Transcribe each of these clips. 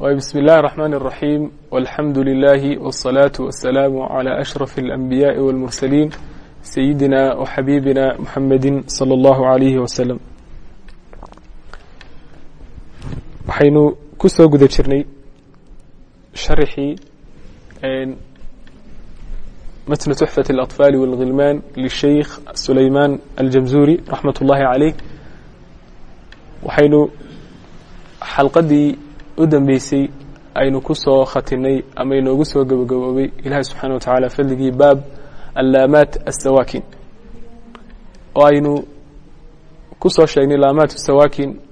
بسم الله الرحمن الرحيم والحمد لله والصلاة والسلام على أشرف الأنبياء والمرسلين سيدنا وحبيبنا محمد صلى الله عليه وسلم waxaynu ku soo guda jirnay sharxii matn تxfaة الأطفال والغilman للsheikh sulayman aljamzuri raxmat ullahi عaleyh waxaynu xalqadii u dambeysay aynu ku soo khatimnay ama inoogu soo gabagaboobay ilaahay subxaana wa tacaala fadligii baab allaamaat asawaakin oo aynu ku sheegnay laamaat asawaakin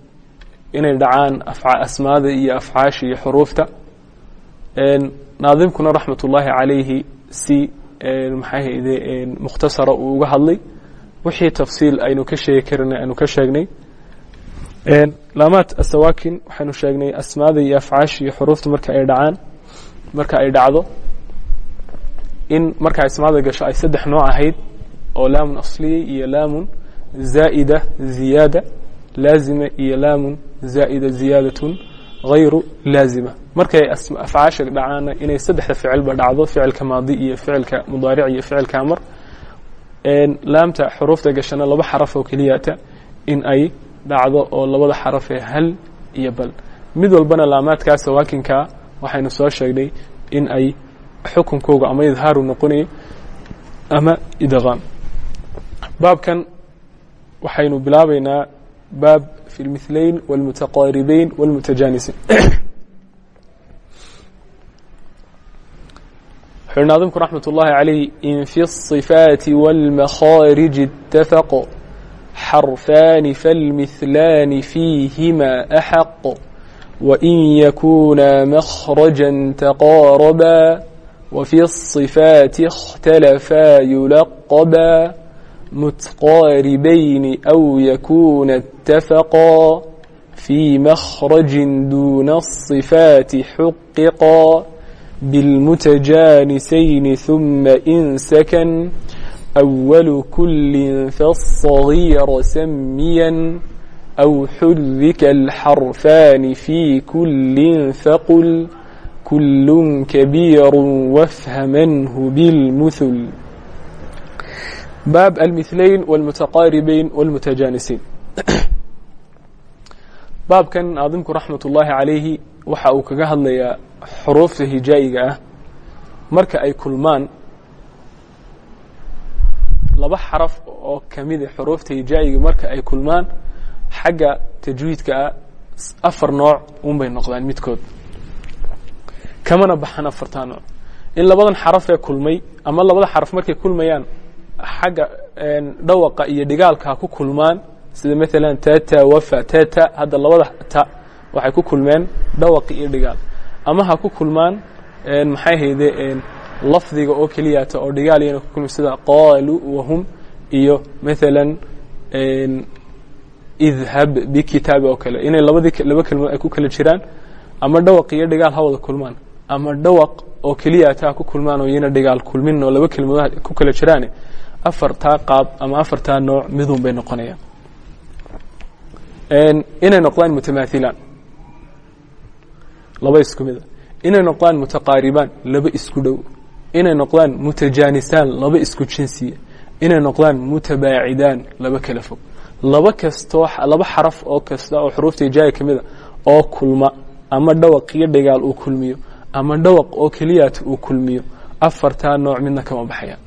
inay dhacaan asmaada iyo afcaasha iyo xuruufta. Naadimkuna raxmat ullaahi calayhi si maxaahde mukhtasara uu uga hadlay. Wixii tafsiil aynu ka sheegi karana aynu ka sheegnay laamaat asawakin waxaynu sheegnay asmaada iyo afcaasha iyo xuruufta marka ay dhacaan marka ay dhacdo in marka asmaada gasho ay saddex nooc ahayd oo laamun asliya iyo laamun zaa'ida ziyaada laazima iyo laamun zaa'ida ziyaadatun hayru laazima. Markay afcaasha dhacaana inay saddexda ficilba dhacdo ficilka maadi iyo ficilka mudaaric iyo ficilka amar laamta xuruufta gashana laba xaraf oo keliyata in ay dhacdo oo labada xaraf ee hal iyo bal mid walbana laamaadkaa sawaakinkaa waxaynu soo sheegnay in ay xukunkooga ama idhaaru noqonaya ama idqaam baabkan waxaynu bilaabaynaa baab في المثلين والمتقاربين والمتجانسين وxu ناaظمku رحمة اللhi عليه إن في الصفاaت والمخاaرج اتفق حرفان فالمثلان فيهما أحق وإن يكونا مخرجا تقاربا وفي الصفاaت اختلفا يلقبا متقاربين أو يكون اتفقا في مخرج دون الصفات حققا بالمتجانسين ثم إن سكن أول كل فالصغير سميا أو حذك الحرفان في كل فقل كل كبير وافهمنه بالمثل باب المثلين والمتقاربين والمتجانسين باب كان عظيمك رحمة الله عليه waxa uu kaga hadlayaa xuruufta hijaa'iga ah marka ay kulmaan laba xaraf oo kamida xuruufta hijaa'iga marka ay kulmaan xagga tajwiidka ah afar nooc un bay noqdaan midkood. Kamana baxan afartaa nooc. In labadan xaraf ee kulmay ama labada xaraf markay kulmayaan xagga dhawaqa iyo dhigaalka ha ku kulmaan sida maalan tata wafa tata hadda labada ta waxay ku kulmeen dhawaqi iyo dhigaal. Ama ha ku kulmaan maxay hayde lafdiga oo keliyata oo dhigaal iyana ku kulmi sida qaaluu wahum iyo maalan idhab bikitaabi oo kale. Inay labadii laba kelmood ay ku kala jiraan ama dhawaq iyo dhigaal ha wada kulmaan ama dhawaq oo keliyata ha ku kulmaan oo iyana dhigaal kulmin oo laba kelmood ku kala jiraane afartaa qaab ama afartaa nooc midun bay noqonayaan. Inay noqdaan mutamaahilaan laba isku mida inay noqdaan mutaqaaribaan laba isku dhow inay noqdaan mutajaanisaan laba isku jinsiya inay noqdaan mutabaacidaan laba kala fog. Laba kastoo laba xaraf oo kasta oo xuruufta hijaaya ka mida oo kulma ama dhawaq iyo dhigaal uu kulmiyo ama dhawaq oo keliyaat uu kulmiyo afartaa nooc midna kama baxayaan.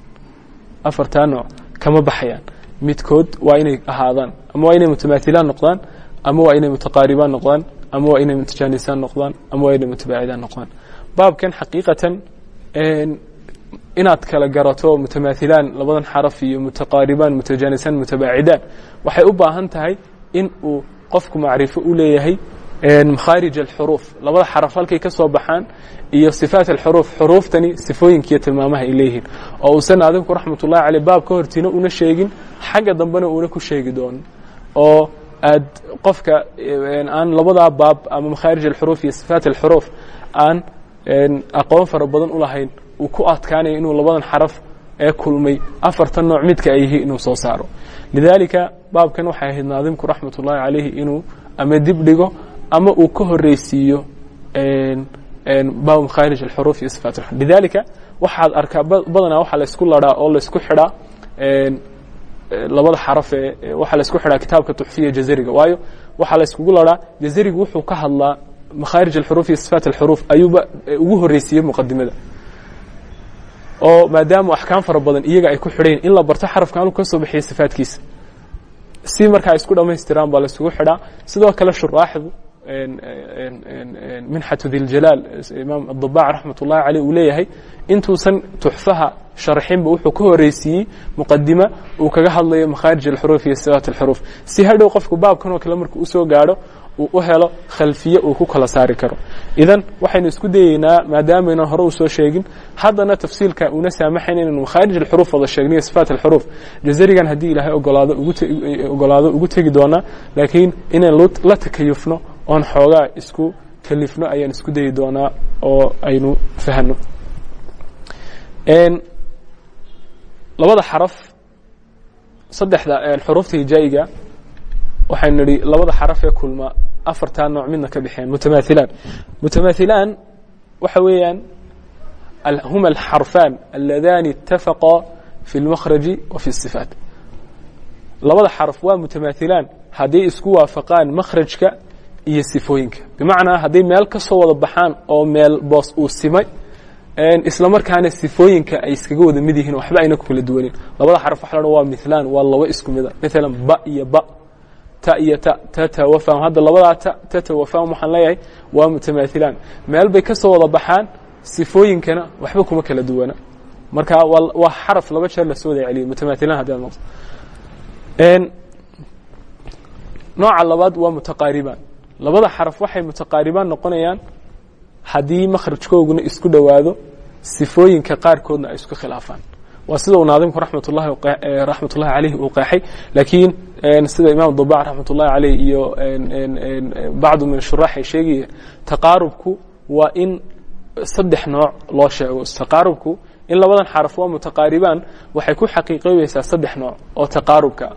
Afartaa nooc kama baxayaan. Midkood waa inay ahaadaan ama waa inay mutamaahilaan noqdaan ama waa inay mutaqaaribaan noqdaan ama waa inay mutajaanisaan noqdaan ama waa inay mutabaacidaan noqdaan. Baabkan xaqiiqatan inaad kala garato mutamaahilaan labadan xaraf iyo mutaqaaribaan mutajaanisaan mutabaacidaan waxay u baahan tahay in uu qofku macrifo u leeyahay makhaarij alxuruuf labada xaraf halkay ka soo baxaan iyo sifaat alxuruuf xuruuftani sifooyinkiiyo tilmaamaha ay leeyihiin. Oo uusan naadimku raxmat ullahi caleyh baab ka hortiina una sheegin xagga dambena uuna ku sheegi doonin oo aad qofka aan labadaa baab ama makhaarij alxuruuf iyo sifaat alxuruuf aan aqoon fara badan u lahayn uu ku adkaanayo inuu labadan xaraf ee kulmay afartan nooc midka ay inuu soo saaro. Lidaalika baabkan waxay ahayd naadimku raxmat ullahi caleyhi inuu ama dib dhigo ama uu ka horeysiiyo baabu makhaarij alxuruuf iyo sifaat lidalika waxaad arkaa badanaa waxaa laysku laraa oo laysku xidhaa labada xaraf ee waxaa laysku xidhaa kitaabka tuxfiya jazariga. Waayo waxaa layskugu laraa jazarigu wuxuu ka hadlaa makhaarij alxuruuf iyo sifaat alxuruuf ayuuba ugu horreysiiyey muqadimada oo maadaama axkaam fara badan iyaga ay ku xidhayn in la barto xarafka anu ka soo bixiya sifaatkiisa si markaa isku dhammaystiraan baa laysugu xidhaa. Sidoo kale shuraaxdu minxatu diljalaal imaam adabaac raxmat ullahi caleyh uu leeyahay intuusan tuxfaha sharxinba wuxuu ka horeysiiyey muqadima uu kaga hadlayo makhaarij alxuruuf iyo sifaat alxuruuf si hadhow qofku baabkan oo kale marka u soo gaadho uu u helo khalfiye uu ku kala saari karo. Idan waxaynu isku dayeynaa maadaameynan hore u soo sheegin haddana tafsiilka una saamaxayn inaynu makhaarij alxuruuf wada sheegniyo sifaat alxuruuf jazarigan haddii ilaahay ogolaado ogolaado ugu tegi doonaa laakiin inaan la takayufno oon xoogaa isku kalifno ayaan isku dayi doonaa oo aynu fahno labada xaraf saddexda xuruufta hijaa'iga waxay nidhi labada xaraf ee kulma afartaa nooc midna ka baxeen mutamaailaan mutamaailaan waxa weeyaan huma alxarfaan alladani itafaqaa fi اlmakhraji wa fi اsifaat labada xaraf waa mutamaailaan hadday isku waafaqaan makhrajka iyo sifooyinka. Bimacnaa hadday meel ka wada baxaan oo meel boos uu simay isla markaana sifooyinka ay iskaga wada mid yihiin waxba ayna ku kala duwanin. Labada xaraf waxa la odhan waa milan waa laba isku mida. Maalan ba iyo ba ta iyo ta tatawafahum hadda labadaa ta tatawafahum waxaan leeyahay waa mutamaahilaan meel bay ka soo wada baxaan sifooyinkana waxba kuma kala duwana. Marka waa xaraf laba jeer la soo wada celiyo mutamaahilaan haddi ad noqto nooca labaad waa mutaqaaribaan labada xaraf waxay mutaqaaribaan noqonayaan haddii makhrajkooguna isku dhowaado sifooyinka qaarkoodna ay isku khilaafaan waa sida uu naadimku ramatulahi raxmat ullahi caleyh uu qeexay. Laakiin sida imaam dabac raxmat ullahi caleyh iyo bacdu min shuraax ay sheegayeen taqaarubku waa in saddex nooc loo sheego. Taqaarubku in labadan xaraf waa mutaqaaribaan waxay ku xaqiiqoobaysaa saddex nooc oo taqaarubka. Ah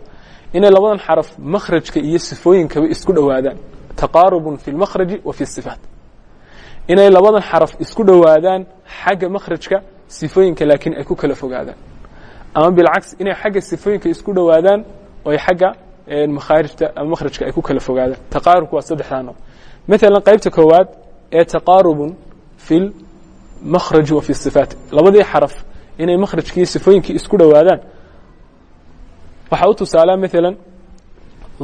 inay labadan xaraf makhrajka iyo sifooyinkaba isku dhowaadaan. Taqaarubun fi lmakhraji wa fi sifaat. Inay labadan xaraf isku dhowaadaan xagga makhrajka sifooyinka laakiin ay ku kala fogaadaan. Ama bilcaks inay xagga sifooyinka isku dhowaadaan oy xagga makhaarijta ama makhrajka ay ku kala fogaadaan. Taqaarubku waa saddexdaa nooc maalan qaybta koowaad ee taqaarubun fi lmakhraji wa fi sifaat. Labadii xaraf inay makhrajkii sifooyinkii isku dhowaadaan waxaa u tusaalaa maalan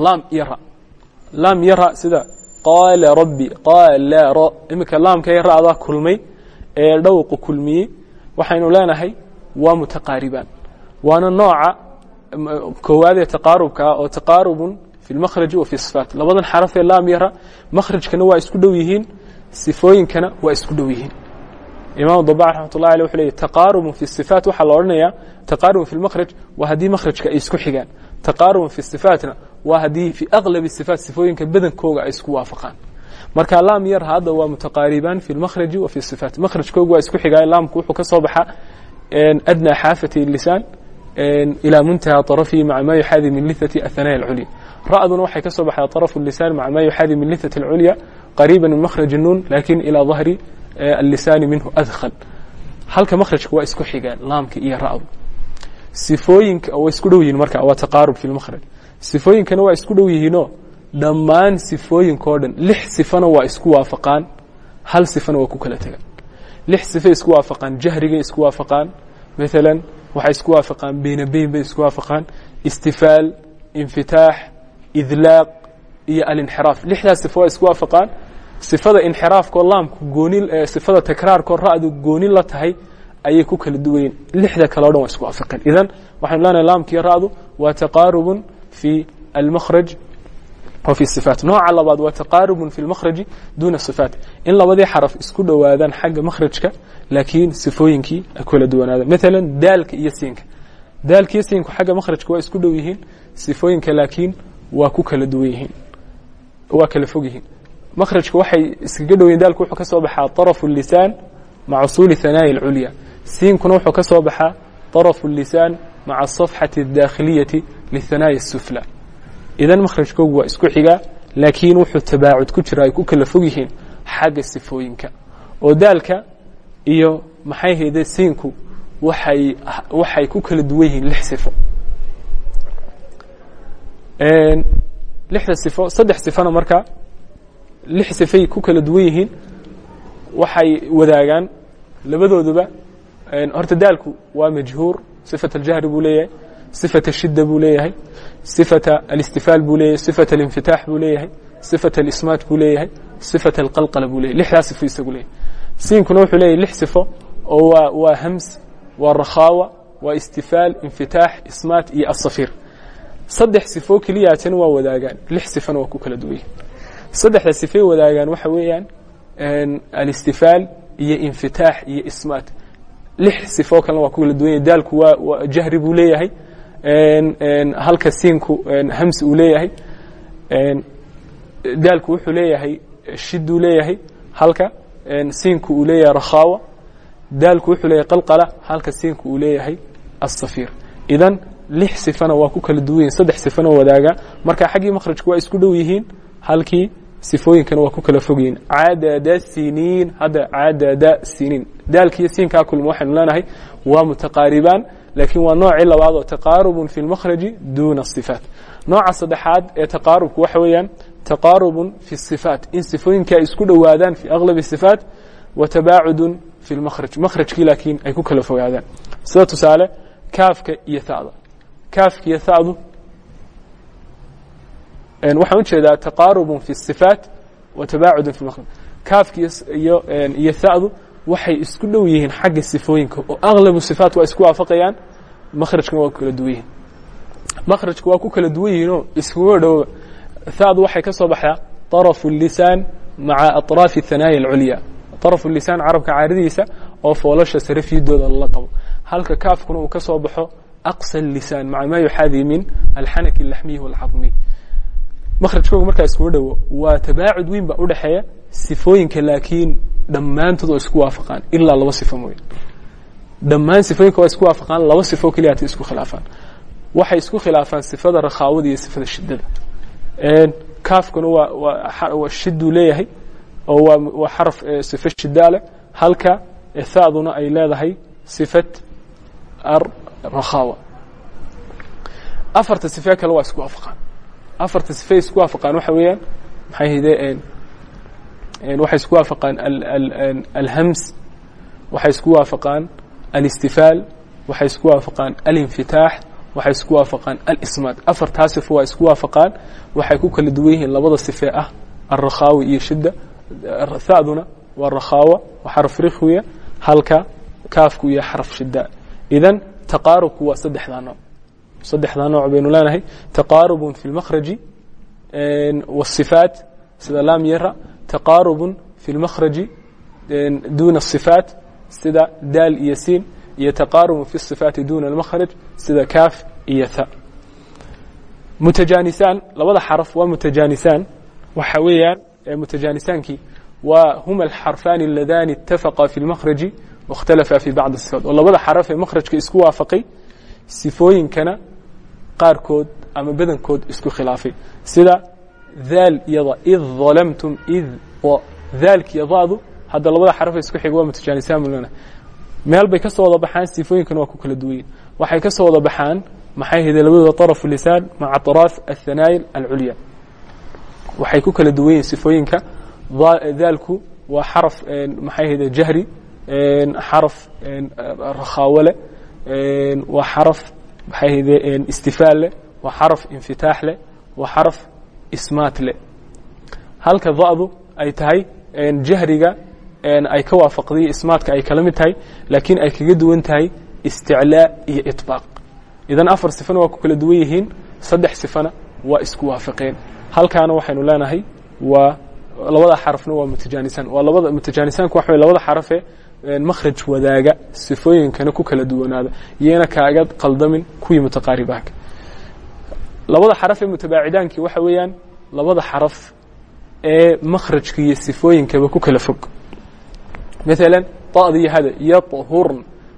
laam iyo laam iyo sida qaala rabbi qaala ra iminka laamka iyo ra'daa kulmay ee dhowqu kulmiyey waxaynu leenahay waa mutaqaaribaan. Waana nooca koowaad ee taqaarubka ah oo taqaarubun fi lmakhraji wa fi sifaat. Labadan xaraf ee laam iyo ra makhrajkana waa isku dhow yihiin sifooyinkana waa isku dhow yihiin. Imaam dabac raxmat ullahi aleh wuxu leeyay taqaarubun fi sifaat waxaa la odhanayaa taqaarubun fi lmakhraj waa haddii makhrajka ay isku xigaan. Taqaarubun fi sifaatna waa haddii fi aqlabi sifaat sifooyinka badankooga ay isku waafaqaan marka laam yar hadda waa mutaqaaribaan fi lmakhraji wa fi sifaat. Makhrajkooga waa isku xigaay laamku wuxuu ka soo baxaa adnaa xaafati lisaan ilaa muntaha طarafihi maca ma yuxaadi min lithati ahanaya alculya. Ra'duna waxay ka soo baxdaa طarafu lisaan maca ma yuxaadi min lithati alculya qariiba min makhraj nuun laakiin ilaa dahri allisaani minhu adkhal halka makhrajka waa isku xigaan laamka iyo ra'du. Sifooyinka way isku dhow yihiin marka waa taqaarub fi lmakhraj sifooyinkana waa isku dhow yihiinoo dhammaan sifooyinkao dhan lix sifana waa isku waafaqaan hal sifana waa ku kala tegaan lix sifay isku waafaqaan jahrigay isku waafaqaan maalan waxay isku waafaqaan beyna beyn bay isku waafaqaan istifaal infitaax idlaaq iyo alinxiraaf. Lixdaas sifo waa isku waafaqaan sifada inxiraafkoo laamku gooni sifada takraarkoo ra'du gooni la tahay ayay ku kala duwayen lixda kale o dhan waa isku waafaqeen idan waxaynu leenahay laamkiiyo ra'du waa taqaarubun fi almakhraj wa fi sifaat nooca labaad waa taqaarubun fi lmakhraji duuna sifaat in labadii xaraf isku dhowaadaan xagga makhrajka laakiin sifooyinkii ay kala duwanaadaan maalan daalka iyo siinka daalka iyo siinku xagga makhrajka waa isku dhow yihiin sifooyinka laakiin waa ku kala duwan yihiin waa kala fog yihiin makhrajka waxay iskaga dhow yihin daalku wuxuu ka soo baxaa طarafu الlisaan maca usuuli hanaa'i اlculya siinkuna wuxuu ka soo baxaa طarafu الlisaan maca aلصafxati الdaakhiliyati lihanaa'i الsufla idan makhrajkoogu waa isku xigaa laakiin wuxuu tabaacud ku jira ay ku kala fog yihiin xagga sifooyinka oo daalka iyo maxay hayde siinku waxay waxay ku kala duwan yihiin lix sifo lixda sifo saddex sifona marka lix sifay ku kala duwan yihiin waxay wadaagaan labadooduba horta daalku waa majhuur صifat اljahri buu leeyahay صifat الshida buu leeyahay صifat alistifaal buu leeyahay صifat اlinfitaax buu leeyahay صifat اlismaat buu leeyahay صifat اlqalqala buu leyahy lixdaa sifo isagu leeyahay siinkuna wuxuu leeyahy lix sifo oo waa waa hams waa rakhaawa waa istifaal infitaax ismaat iyo asafiir saddex sifo keliyaatana waa wadaagaan lix sifona waa ku kala duwan yihin saddexda sifay wadaagaan waxa weeyaan alistifaal iyo infitaax iyo ismaat lix sifoo kalena waa ku kala duwan yahy daalku waa jahri buu leeyahay halka siinku hamsi uu leeyahay. Daalku wuxuu leeyahay shiduu leeyahay halka siinku uu leeyahay rakhaawa. Daalku wuxuu leeyahay qalqala halka siinku uu leeyahay asafiir idan lix sifana waa ku kala duwan yihiin saddex sifana wadaaga. Marka xaggii makhrajka waa isku dhow yihiin halkii sifooyinkana waa ku kala fog yihiin. Cadada siniin hadda cadada siniin. Daalkiiyo siinkaa kulma waxaynu leenahay waa mutaqaaribaan laakiin waa noocii labaad oo taqaarubun fi lmakhraji duna sifaat. Nooca saddexaad ee taqaarubku waxa weeyaan taqaarubun fi sifaat. In sifooyinka ay isku dhowaadaan fi aglabi sifaat wa tabaacudun fi lmakhraj makhrajkii laakiin ay ku kala fogaadaan. Sida tusaale kaafka iyo thada. Kaafka iyo thadu waxaan u jeedaa taqaarubun fi sifaat wa tabaacudun fi lmakhraj kaafka iyo iyo thadu waxay isku dhow yihiin xagga sifooyinka oo aglabu sifaat waa isku waafaqayaan makhrajkana waa ku kala duwan yihiin makhrajka waa ku kala duwan yihiinoo iskuga dhowba thadu waxay ka soo baxdaa طarafu الlisaan maca aطraafi الthanaaya اlculya طarafu lisaan carabka caaradiisa oo foolasha sare fiidooda lala qabo halka kaafkuna uu ka soo baxo aqsa الlisaan maca ma yuxaadi min alxanaki اlaxmiyi wاlcadmiy makhrajkooga markaa iskuga dhowo waa tabaacud weyn baa udhexeeya sifooyinka laakiin dhammaantood oo isku waafaqaan ilaa laba sifo mooye. Dhammaan sifooyinka waa isku waafaqaan laba sifo keliya isku khilaafaan. Waxay isku khilaafaan sifada rakhaawada iyo sifada shidada kaafkuna waa shiduu leeyahay oo waa xaraf sifo shidaa leh. Halka thaduna ay leedahay sifat rakhaawa afarta sife kale waa isku waafaqaan afarta sife isku waafaqaan waxa weeyaan? Maxay hidee waxay isku waafaqaan alhams waxay isku waafaqaan alistifaal waxay isku waafaqaan alinfitaax waxay isku waafaqaan alismaad. Afartaa sifo waa isku waafaqaan waxay ku kala duwan yihiin labada sife ah alrakhaawi iyo shida thaduna waa rakhaawa waa xaraf rikhwiya halka kaafku iyo xaraf shida idan taqaarubku waa saddexdaa nooc saddexdaa nooc baynu leenahay taqaarubun fi lmakhraji wasifaat sida lam yara taqaarubun fi lmakhraji duna asifaat sida daal iyo siin iyo taqaarubun fi sifaati duna almakhraj sida kaaf iyo tha mutajaanisaan labada xaraf waa mutajaanisaan waxa weeyaan mutajaanisaankii waa huma alxarfaani aladani itafaqa fi lmakhraji واkhtalafa fi bacd الصifaat oo labada xaraf ee makhrajka isku waafaqay sifooyinkana qaarkood ama badankood isku khilaafay. Sida daal iyada id dalamtum id daalkiyo daadu hadda labada xarafay isku xig waa mutujaanisaan meel bay ka wada baxaan sifooyinkan waa ku kala duwanyiin waxay ka wada baxaan maxay hayday labadooda araf lisaan maca araaf athanaayil alculya. Waxay ku kala duwan sifooyinka. Daalku waa xaraf maxay hayda jahri xaraf rakhaawale waa xaraf maxay hede istifaal leh waa xaraf infitaax leh waa xaraf ismaat leh. Halka da'du ay tahay jahriga ay ka waafaqday ismaatka ay kala mid tahay laakiin ay kaga duwan tahay isticlaa iyo iطbaaq idan afar sifana waa ku kala duwan yihiin saddex sifana waa isku waafaqeen. Halkaana waxaynu leenahay waa labada xarafna waa mutajaanisaan waa labada mutajaanisaankku waxa wey labada xarafe makhraj wadaaga sifooyinkana ku kala duwanaada iyana kaaga qaldamin kuwii mutaqaaribaanka labada xaraf ee mutabaacidaankii waxa weeyaan labada xaraf ee makhrajka iyo sifooyinkaba ku kala fog maalan ta'da iyo hada yaطhurn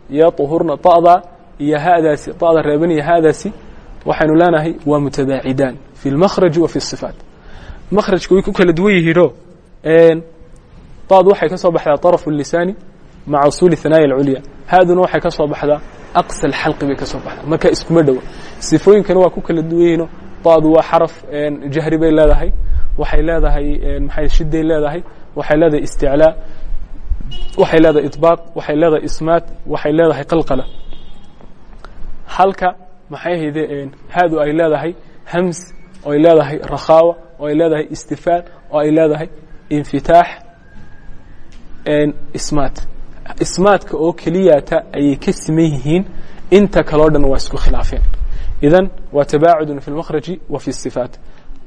yaطhurna ta'da iyo hadaasi ta'da reeban iyo hadaasi waxaynu leenahay waa mutabaacidaan fi اlmakhraji wa fi الصifaat makhrajka way ku kala duwan yihiino daad waxay ka soo baxdaa طarف الlisaani maca usuuli hanaaya alculya haaduna waxay ka soo baxdaa aqsa alxalqi bay ka soo baxdaa marka iskuma dhowa sifooyinkana waa ku kala duwan yihiino badu waa xaraf jahri bay leedahay waxay leedahay maxay shiday leedahay waxay leedahay isticlaa waxay leedahay iطbaaq waxay leedahay ismaat waxay leedahay qalqala halka maxay hayde haadu ay leedahay hams oo ay leedahay rakhaawa oo ay leedahay istifaal oo ay leedahay infitaax ismaat ismaadka oo keliyata ayay ka siman yihiin inta kaleo dhan waa isku khilaafeen idan waa tabaacudun fi اlmakhraji wa fi الsifaat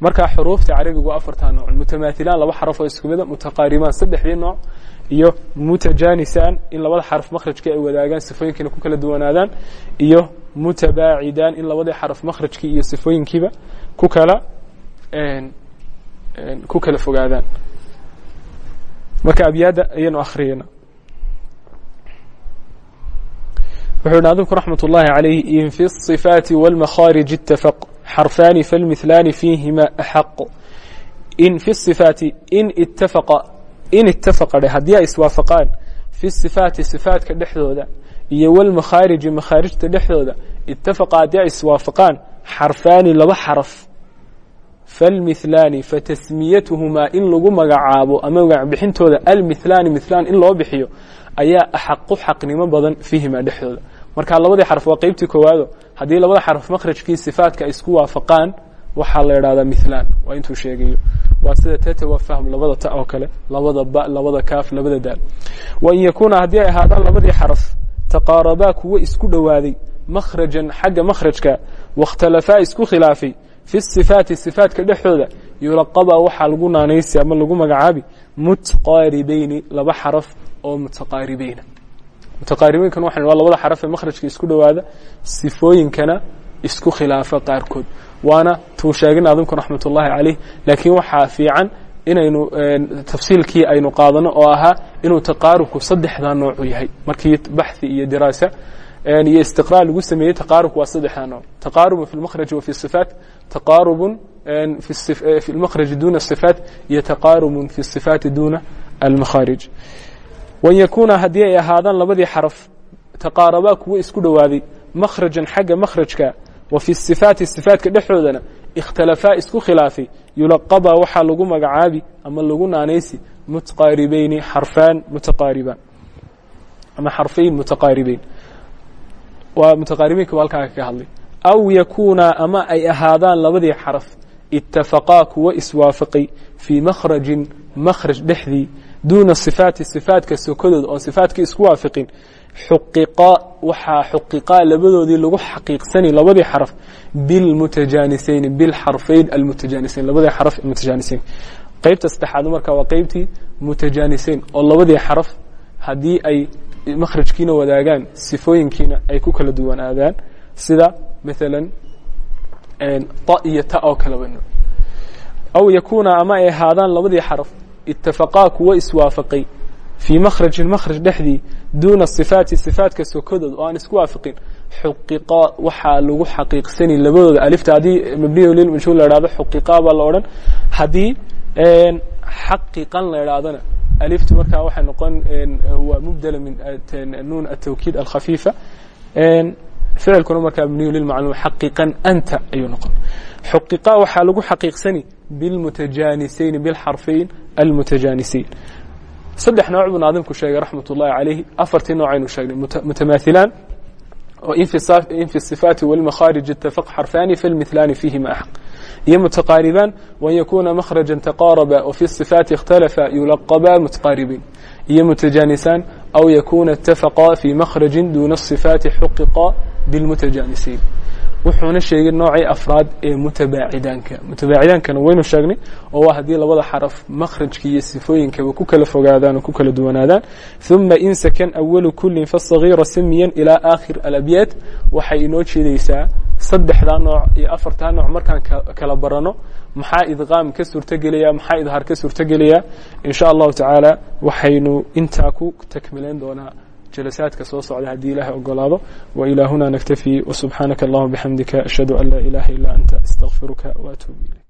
marka xuruufta carabigu waa afartaa nooc mutamaahilaan laba xaraf oo isku mida mutaqaaribaan saddexdii nooc iyo mutajaanisaan in labada xaraf makhrajka ay wadaagaan sifooyinkiina ku kala duwanaadaan iyo mutabaacidaan in labadii xaraf makhrajkii iyo sifooyinkiiba ku kala ku kala fogaadaan marka abyaada ayaynu akhriyayna wuxuu yidhi adinku raxmat ullaahi calayh in fi asifaati wاlmakhaarij itafaq xarfaani falmihlaani fiihima axaq in fi sifaati in ittafaqa in ittafaqa dheh haddii ay iswaafaqaan fi sifaati sifaatka dhexdooda iyo wlmakhaariji makhaarijta dhexdooda ittafaqa haddii ay iswaafaqaan xarfaani laba xaraf falmihlaani fatasmiyatuhumaa in lagu magacaabo ama magacbixintooda almihlaani mihlaani in loo bixiyo ayaa axaqu xaqnimo badan fiihima dhexdooda marka labadii xarf waa qeybtii koowaado. Haddii labada xarf makhrajkii sifaatka ay isku waafaqaan waxaa la idhahdaa mithlaan. Waa intuu sheegayo. Waa sida tatawafaham labada ta oo kale labada ba labada kaaf labada daal. Wain yakuuna haddii ay ahaadaan labadii xaraf taqaarabaa kuwo isku dhowaaday makhrajan xagga makhrajka waاkhtalafaa isku khilaafay fi sifaati sifaatka dhexdooda yulaqabaa waxaa lagu naanaysi ama lagu magacaabi mutqaaribayni laba xaraf oo mutaqaaribeyna mutaqaaribeynkan waxan waa labada xaraf ee makhrajka isku dhowaada sifooyinkana isku khilaafa qaarkood. Waana tuu sheegin adinku raxmat calayh laakiin waxaa fiican inaynu tafsiilkii aynu qaadano oo ahaa inuu taqaarubku saddexdaa noocu yahay. Markii baxhi iyo diraasa iyo istiqraa lagu sameeyey taqaarubku waa saddexdaa nooc. Taqaarubun fi lmakhraji wa fi sifaat taqaarubun fi lmakhraji duna sifaat iyo taqaarubun fi sifaati duna almakhaarij wan yakuuna haddii ay ahaadaan labadii xaraf taqaarabaa kuwo isku dhowaaday makhrajan xagga makhrajka wa fi sifaati sifaatka dhexdoodana ikhtalafaa isku khilaafay yulaqabaa waxaa lagu magacaabi ama lagu naanaysi mutqaaribayni xarfaan mutaqaaribaan ama xarfayn mutaqaaribeyn waa mutaqaaribeynka halkaa kaga hadlay. Aw yakuuna ama ay ahaadaan labadii xaraf itafaqaa kuwo iswaafaqay fii makhrajin makhraj dhexdii duuna sifaati sifaatka sokodood oon sifaatkii isku waafiqin xuqiqaa waxaa xuqiqaa labadoodii lagu xaqiiqsani labadii xaraf bilmutajaanisayn bilxarfayn almutajaanisayn labadii xaraf mutajaanisayn qeybta saddexaad marka waa qeybtii mutajaanisayn oo labadii xaraf haddii ay makhrajkiina wadaagaan sifooyinkiina ay ku kala duwanaadaan sida maalan ta iyo ta oo kaleba aw yakuuna ama ay ahaadaan labadii xaraf itafaqaa kuwo iswaafaqay fii makhrajin makhraj dhexdii duuna sifaati sifaatka sokodood oo aan isku waafiqin xuqiqaa waxaa lagu xaqiiqsani labadooda alifta haddii mabniyo lilmashhuur la ihahdo xuqiqaa baa la odhan haddii xaqiqan la idhahdona aliftu markaa waxay noqon waa mubdela min nuun atawkiid alkhafiifa ficilkuna markaa mabniyu lilmacluum xaqiqan anta ayuu noqon xuqiqaa waxaa lagu xaqiiqsani saddex nooc buu naadimku sheegay raxmat ullahi calayhi afartii nooc aynu sheegnay mutamaahilaan oo in fi sifaati walmakhaarij itafaq xarfaani falmithlaani fiihima axaq iyo mutaqaaribaan wan yakuuna makhrajan taqaaraba wa fi sifaati ikhtalafa yulaqabaa mutaqaaribiin iyo mutajaanisaan aw yakuuna itafaqaa fi makhrajin duuna sifaati xuqiqa bilmutajaanisiin wuxuuna sheegay noocii afraad ee mutabaacidaanka mutabaacidaankana waynu sheegnay oo waa haddii labada xaraf makhrajka iyo sifooyinkaba ku kala fogaadaan oo ku kala duwanaadaan. ثuma in sakan awalu kulin faصagiira samiyan ilaa aakhir alabyaad. Waxay inoo jeedaysaa saddexdaa nooc iyo afartaa nooc markaan kala barano. Maxaa idqaam ka suurtogelaya maxaa idhaar ka suurtogelaya in sha allahu tacaala waxaynu intaa ku takmilayn doonaa jalasaadka soo socda haddii ilaahay ogolaado wailaa hunaa naktafi wsubxaanaka allahuma bixamdika ashhadu an laa ilaha ilaa anta astaqfiruka waatuub ilayk.